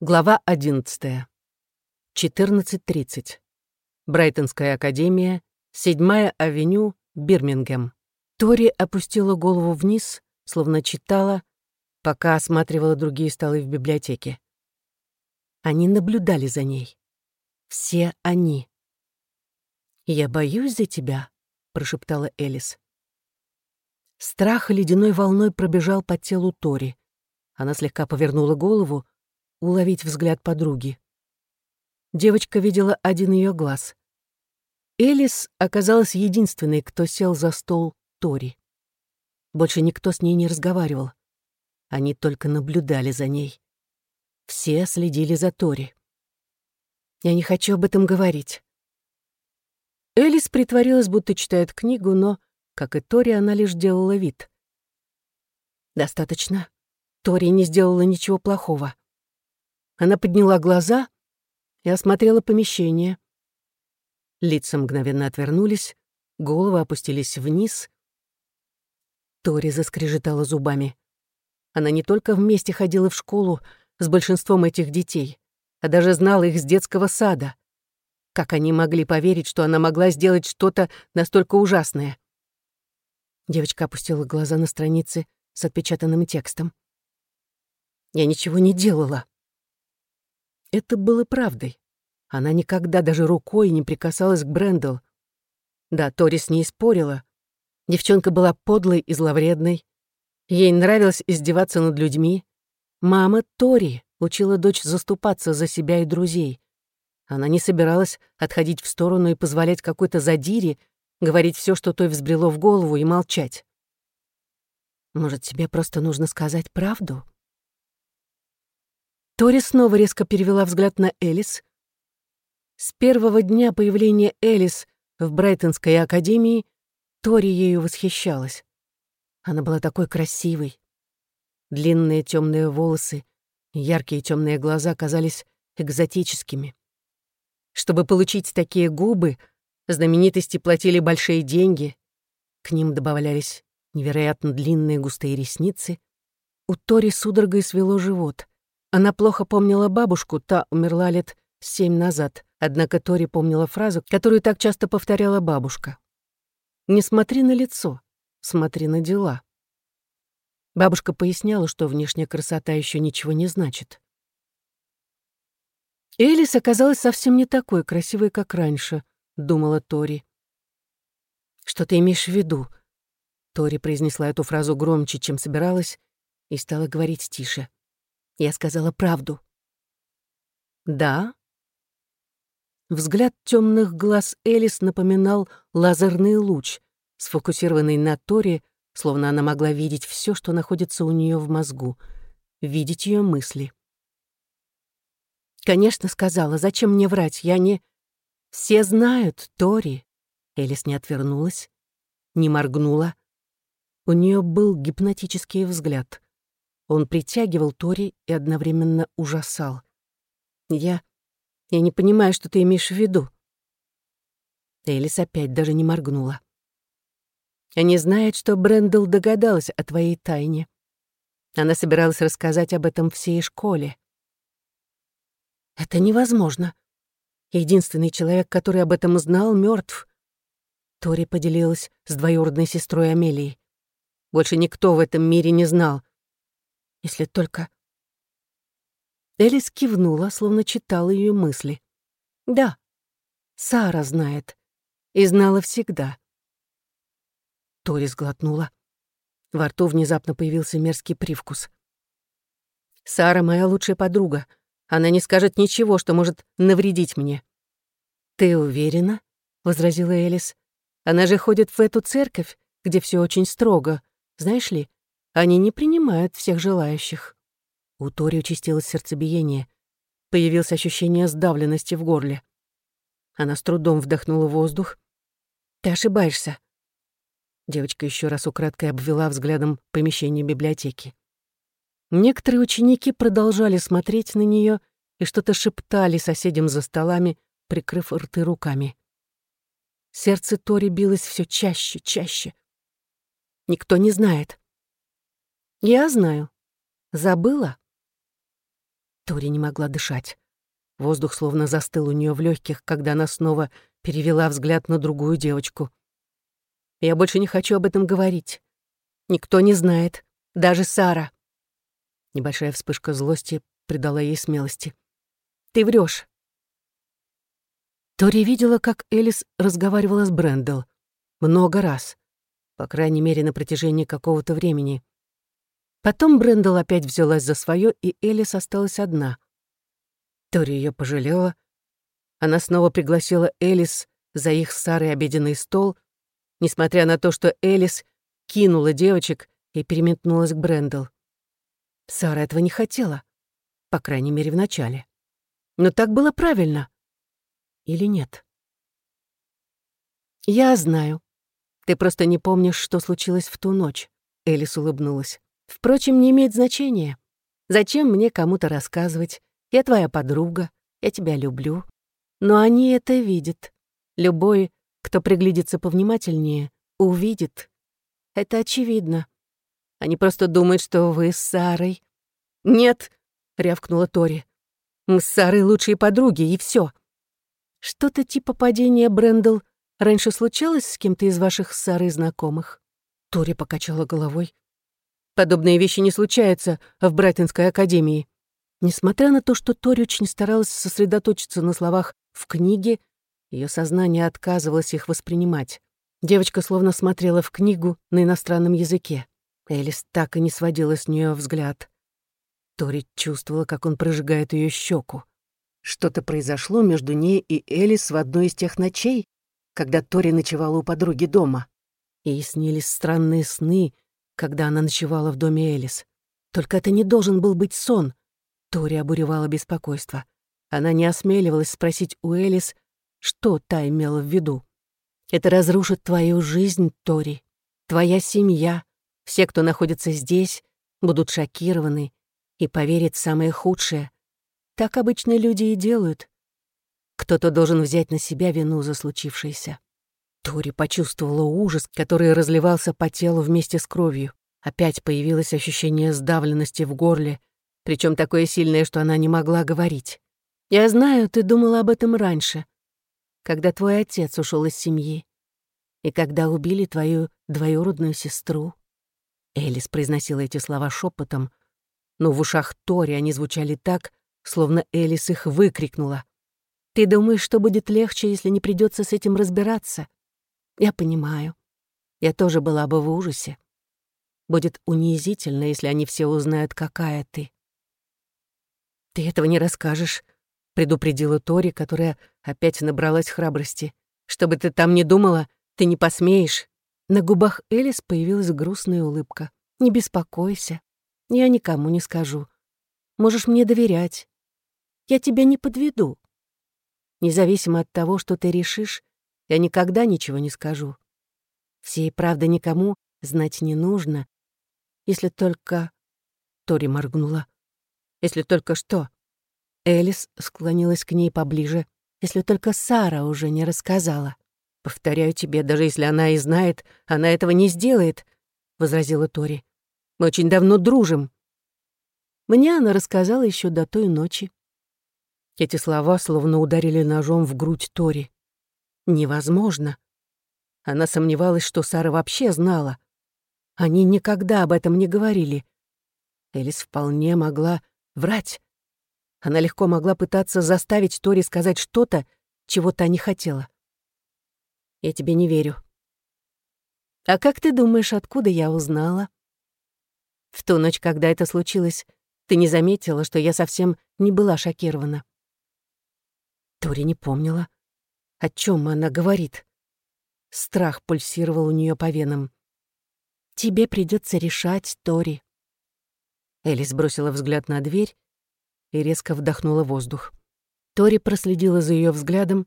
Глава 11. 14.30. Брайтонская академия, 7-я авеню, Бирмингем. Тори опустила голову вниз, словно читала, пока осматривала другие столы в библиотеке. Они наблюдали за ней. Все они. «Я боюсь за тебя», — прошептала Элис. Страх ледяной волной пробежал по телу Тори. Она слегка повернула голову, уловить взгляд подруги. Девочка видела один ее глаз. Элис оказалась единственной, кто сел за стол Тори. Больше никто с ней не разговаривал. Они только наблюдали за ней. Все следили за Тори. «Я не хочу об этом говорить». Элис притворилась, будто читает книгу, но, как и Тори, она лишь делала вид. «Достаточно. Тори не сделала ничего плохого. Она подняла глаза и осмотрела помещение. Лица мгновенно отвернулись, головы опустились вниз. Тори заскрежетала зубами. Она не только вместе ходила в школу с большинством этих детей, а даже знала их с детского сада. Как они могли поверить, что она могла сделать что-то настолько ужасное? Девочка опустила глаза на страницы с отпечатанным текстом. «Я ничего не делала», это было правдой. Она никогда даже рукой не прикасалась к Брэндл. Да, Тори с ней спорила. Девчонка была подлой и зловредной. Ей нравилось издеваться над людьми. Мама Тори учила дочь заступаться за себя и друзей. Она не собиралась отходить в сторону и позволять какой-то задире говорить все, что той взбрело в голову, и молчать. «Может, тебе просто нужно сказать правду?» Тори снова резко перевела взгляд на Элис. С первого дня появления Элис в Брайтонской академии Тори ею восхищалась. Она была такой красивой. Длинные темные волосы, яркие темные глаза казались экзотическими. Чтобы получить такие губы, знаменитости платили большие деньги. К ним добавлялись невероятно длинные густые ресницы. У Тори судорогой свело живот. Она плохо помнила бабушку, та умерла лет семь назад, однако Тори помнила фразу, которую так часто повторяла бабушка. «Не смотри на лицо, смотри на дела». Бабушка поясняла, что внешняя красота еще ничего не значит. Элис оказалась совсем не такой красивой, как раньше, думала Тори. «Что ты имеешь в виду?» Тори произнесла эту фразу громче, чем собиралась, и стала говорить тише. Я сказала правду. Да? Взгляд темных глаз Элис напоминал лазерный луч, сфокусированный на Торе, словно она могла видеть все, что находится у нее в мозгу, видеть ее мысли. «Конечно, сказала, зачем мне врать? Я не...» «Все знают, Тори». Элис не отвернулась, не моргнула. У нее был гипнотический взгляд. Он притягивал Тори и одновременно ужасал. «Я... я не понимаю, что ты имеешь в виду». Элис опять даже не моргнула. «Они знают, что Брэндл догадалась о твоей тайне. Она собиралась рассказать об этом всей школе». «Это невозможно. Единственный человек, который об этом знал, мертв. Тори поделилась с двоюродной сестрой Амелией. Больше никто в этом мире не знал, если только... Элис кивнула, словно читала ее мысли. Да, Сара знает. И знала всегда. Тори сглотнула. Во рту внезапно появился мерзкий привкус. «Сара моя лучшая подруга. Она не скажет ничего, что может навредить мне». «Ты уверена?» — возразила Элис. «Она же ходит в эту церковь, где все очень строго. Знаешь ли, они не принимают всех желающих. У Тори участилось сердцебиение. Появилось ощущение сдавленности в горле. Она с трудом вдохнула воздух. «Ты ошибаешься». Девочка еще раз украдкой обвела взглядом помещение библиотеки. Некоторые ученики продолжали смотреть на нее и что-то шептали соседям за столами, прикрыв рты руками. Сердце Тори билось все чаще, чаще. Никто не знает. Я знаю. Забыла? Тори не могла дышать. Воздух словно застыл у нее в легких, когда она снова перевела взгляд на другую девочку. «Я больше не хочу об этом говорить. Никто не знает, даже Сара». Небольшая вспышка злости придала ей смелости. «Ты врешь. Тори видела, как Элис разговаривала с Брэндл. Много раз. По крайней мере, на протяжении какого-то времени. Потом Брэндл опять взялась за свое, и Элис осталась одна. Тори ее пожалела. Она снова пригласила Элис за их старый обеденный стол, несмотря на то, что Элис кинула девочек и переметнулась к Брэндл. Сара этого не хотела, по крайней мере, в начале. Но так было правильно или нет? «Я знаю. Ты просто не помнишь, что случилось в ту ночь», — Элис улыбнулась. «Впрочем, не имеет значения. Зачем мне кому-то рассказывать? Я твоя подруга, я тебя люблю. Но они это видят. Любой, кто приглядится повнимательнее, увидит. Это очевидно. Они просто думают, что вы с Сарой...» «Нет», — рявкнула Тори. «Мы с Сарой лучшие подруги, и все. Что-то типа падения Брэндл раньше случалось с кем-то из ваших с Сарой знакомых? Тори покачала головой. Подобные вещи не случаются в Брайтонской академии. Несмотря на то, что Тори очень старалась сосредоточиться на словах в книге, ее сознание отказывалось их воспринимать. Девочка словно смотрела в книгу на иностранном языке. Элис так и не сводила с нее взгляд. Тори чувствовала, как он прожигает ее щеку. Что-то произошло между ней и Элис в одной из тех ночей, когда Тори ночевала у подруги дома. Ей снились странные сны, когда она ночевала в доме Элис. Только это не должен был быть сон. Тори обуревала беспокойство. Она не осмеливалась спросить у Элис, что та имела в виду. «Это разрушит твою жизнь, Тори. Твоя семья, все, кто находится здесь, будут шокированы и поверят в самое худшее. Так обычно люди и делают. Кто-то должен взять на себя вину за случившееся. Тори почувствовала ужас, который разливался по телу вместе с кровью. Опять появилось ощущение сдавленности в горле, причем такое сильное, что она не могла говорить. «Я знаю, ты думала об этом раньше, когда твой отец ушел из семьи, и когда убили твою двоюродную сестру». Элис произносила эти слова шепотом, но в ушах Тори они звучали так, словно Элис их выкрикнула. «Ты думаешь, что будет легче, если не придется с этим разбираться?» «Я понимаю. Я тоже была бы в ужасе. Будет унизительно, если они все узнают, какая ты». «Ты этого не расскажешь», — предупредила Тори, которая опять набралась храбрости. «Чтобы ты там не думала, ты не посмеешь». На губах Элис появилась грустная улыбка. «Не беспокойся. Я никому не скажу. Можешь мне доверять. Я тебя не подведу. Независимо от того, что ты решишь, я никогда ничего не скажу. Всей правды никому знать не нужно, если только... Тори моргнула. Если только что? Элис склонилась к ней поближе. Если только Сара уже не рассказала. Повторяю тебе, даже если она и знает, она этого не сделает, — возразила Тори. Мы очень давно дружим. Мне она рассказала еще до той ночи. Эти слова словно ударили ножом в грудь Тори. Невозможно. Она сомневалась, что Сара вообще знала. Они никогда об этом не говорили. Элис вполне могла врать. Она легко могла пытаться заставить Тори сказать что-то, чего та не хотела. «Я тебе не верю». «А как ты думаешь, откуда я узнала?» «В ту ночь, когда это случилось, ты не заметила, что я совсем не была шокирована. Тори не помнила, о чем она говорит. Страх пульсировал у нее по венам. «Тебе придется решать, Тори». Элис бросила взгляд на дверь и резко вдохнула воздух. Тори проследила за ее взглядом.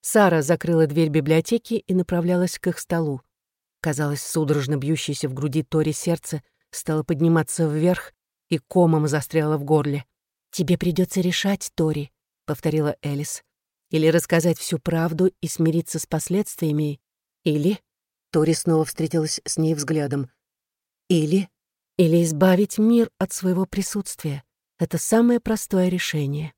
Сара закрыла дверь библиотеки и направлялась к их столу. Казалось, судорожно бьющееся в груди Тори сердце стало подниматься вверх и комом застряло в горле. «Тебе придется решать, Тори», — повторила Элис. Или рассказать всю правду и смириться с последствиями, или... Тори снова встретилась с ней взглядом. Или... Или избавить мир от своего присутствия. Это самое простое решение.